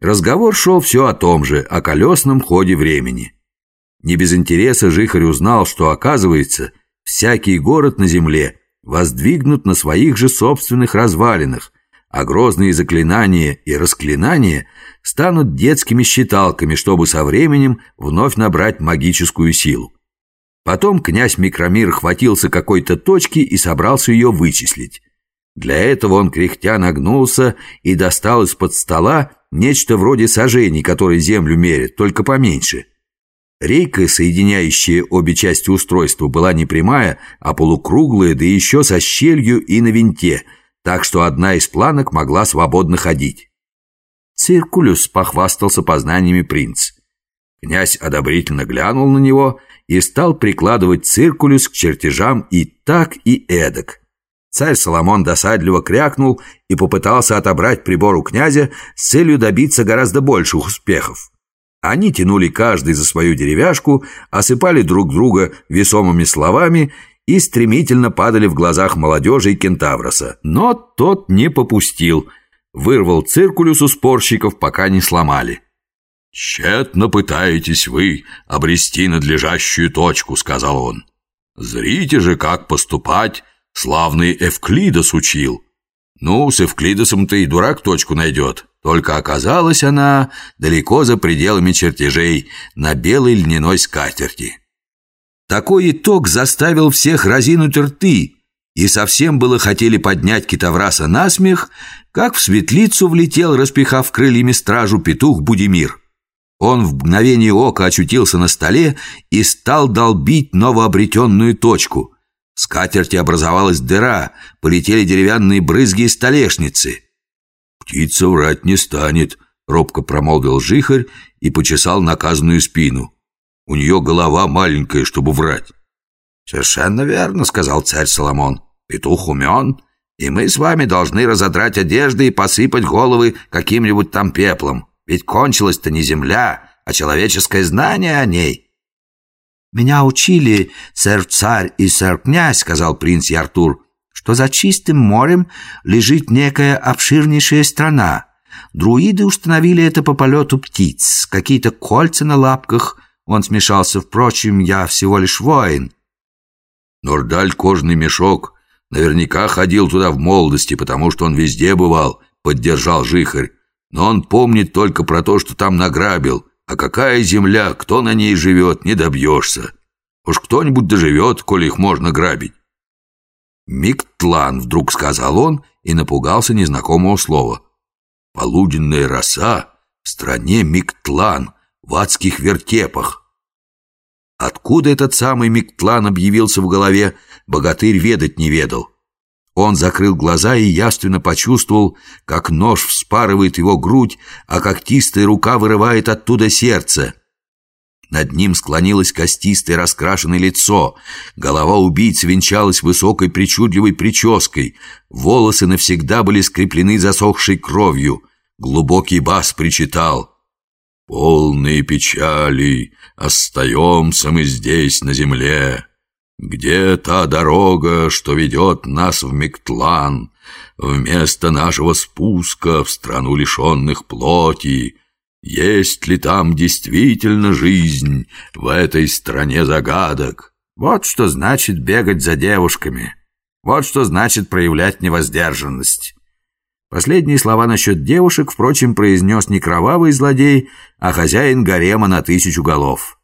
Разговор шел все о том же, о колесном ходе времени. Не без интереса Жихарь узнал, что, оказывается, всякий город на земле воздвигнут на своих же собственных развалинах, а грозные заклинания и расклинания станут детскими считалками, чтобы со временем вновь набрать магическую силу. Потом князь Микромир хватился какой-то точки и собрался ее вычислить. Для этого он кряхтя нагнулся и достал из-под стола нечто вроде сажений, которые землю мерят, только поменьше. Рейка, соединяющая обе части устройства, была не прямая, а полукруглая, да еще со щелью и на винте, так что одна из планок могла свободно ходить. «Циркулюс», — похвастался познаниями принц. Князь одобрительно глянул на него и стал прикладывать циркулюс к чертежам и так, и эдак. Царь Соломон досадливо крякнул и попытался отобрать прибор у князя с целью добиться гораздо больших успехов. Они тянули каждый за свою деревяшку, осыпали друг друга весомыми словами и стремительно падали в глазах молодежи и кентавроса. Но тот не попустил, вырвал циркулюс у спорщиков, пока не сломали. «Тщетно пытаетесь вы обрести надлежащую точку», — сказал он. «Зрите же, как поступать славный Эвклидос учил. Ну, с Эвклидосом-то и дурак точку найдет. Только оказалась она далеко за пределами чертежей на белой льняной скатерти. Такой итог заставил всех разинуть рты, и совсем было хотели поднять китовраса на смех, как в светлицу влетел, распихав крыльями стражу, петух Будимир. Он в мгновение ока очутился на столе и стал долбить новообретенную точку. В скатерти образовалась дыра, полетели деревянные брызги и столешницы. «Птица врать не станет», — робко промолвил жихарь и почесал наказанную спину. «У нее голова маленькая, чтобы врать». «Совершенно верно», — сказал царь Соломон. «Петух умен, и мы с вами должны разодрать одежды и посыпать головы каким-нибудь там пеплом. Ведь кончилась-то не земля, а человеческое знание о ней». «Меня учили сэр-царь и сэр-князь», — сказал принц Яртур, «что за чистым морем лежит некая обширнейшая страна. Друиды установили это по полету птиц, какие-то кольца на лапках. Он смешался, впрочем, я всего лишь воин». «Нордаль кожный мешок наверняка ходил туда в молодости, потому что он везде бывал», — поддержал Жихарь. Но он помнит только про то, что там награбил. А какая земля, кто на ней живет, не добьешься. Уж кто-нибудь доживет, коли их можно грабить. «Миктлан», — вдруг сказал он и напугался незнакомого слова. «Полуденная роса в стране Миктлан, в адских вертепах». Откуда этот самый Миктлан объявился в голове, богатырь ведать не ведал. Он закрыл глаза и явственно почувствовал, как нож вспарывает его грудь, а когтистая рука вырывает оттуда сердце. Над ним склонилось костистое раскрашенное лицо. Голова убийцы венчалась высокой причудливой прической. Волосы навсегда были скреплены засохшей кровью. Глубокий бас причитал. «Полные печали, остаемся мы здесь на земле. Где та дорога, что ведет нас в Миктлан, вместо нашего спуска в страну лишенных плоти? Есть ли там действительно жизнь в этой стране загадок? Вот что значит бегать за девушками. Вот что значит проявлять невоздержанность. Последние слова насчет девушек, впрочем, произнес не кровавый злодей, а хозяин гарема на тысячу голов.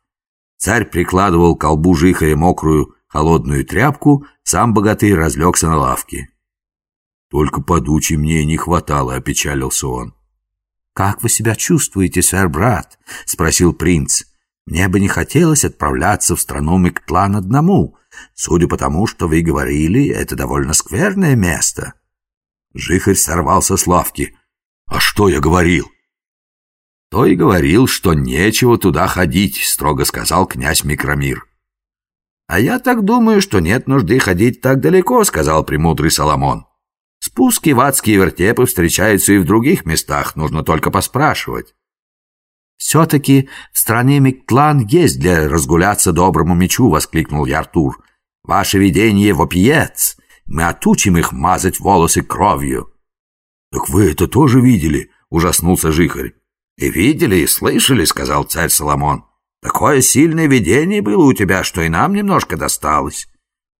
Царь прикладывал к колбу жихаря мокрую холодную тряпку, сам богатырь разлегся на лавке. «Только подучи мне не хватало», — опечалился он. «Как вы себя чувствуете, сэр-брат?» — спросил принц. «Мне бы не хотелось отправляться в страну Миктлан одному. Судя по тому, что вы говорили, это довольно скверное место». Жихарь сорвался с лавки. «А что я говорил?» «То и говорил, что нечего туда ходить», — строго сказал князь Микромир. «А я так думаю, что нет нужды ходить так далеко», — сказал премудрый Соломон. «Спуски в адские вертепы встречаются и в других местах, нужно только поспрашивать». «Все-таки в стране Миктлан есть для разгуляться доброму мечу», — воскликнул Яртур. «Ваше видение вопиец. Мы отучим их мазать волосы кровью». «Так вы это тоже видели?» — ужаснулся Жихарь. «И видели, и слышали», — сказал царь Соломон. «Такое сильное видение было у тебя, что и нам немножко досталось».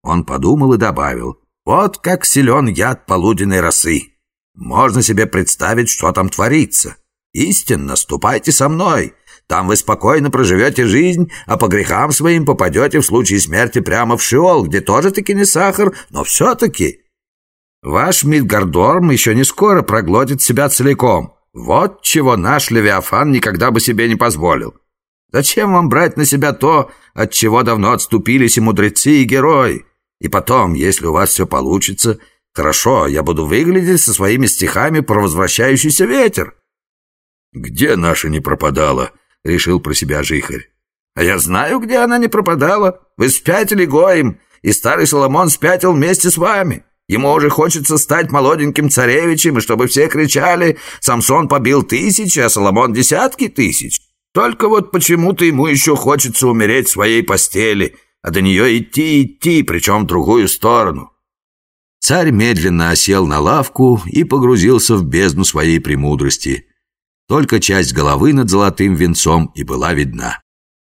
Он подумал и добавил. «Вот как силен яд полуденной росы. Можно себе представить, что там творится. Истинно, ступайте со мной. Там вы спокойно проживете жизнь, а по грехам своим попадете в случае смерти прямо в Шиол, где тоже таки не сахар, но все-таки. Ваш Мидгардорм еще не скоро проглотит себя целиком. Вот чего наш Левиафан никогда бы себе не позволил. Зачем вам брать на себя то, от чего давно отступились и мудрецы, и герои? И потом, если у вас все получится, хорошо, я буду выглядеть со своими стихами про возвращающийся ветер. Где наша не пропадала? решил про себя жихарь. «А я знаю, где она не пропадала. Вы спятили гоем, и старый Соломон спятил вместе с вами. Ему уже хочется стать молоденьким царевичем, и чтобы все кричали, Самсон побил тысячи, а Соломон десятки тысяч. Только вот почему-то ему еще хочется умереть в своей постели, а до нее идти идти, причем в другую сторону». Царь медленно осел на лавку и погрузился в бездну своей премудрости – только часть головы над золотым венцом и была видна.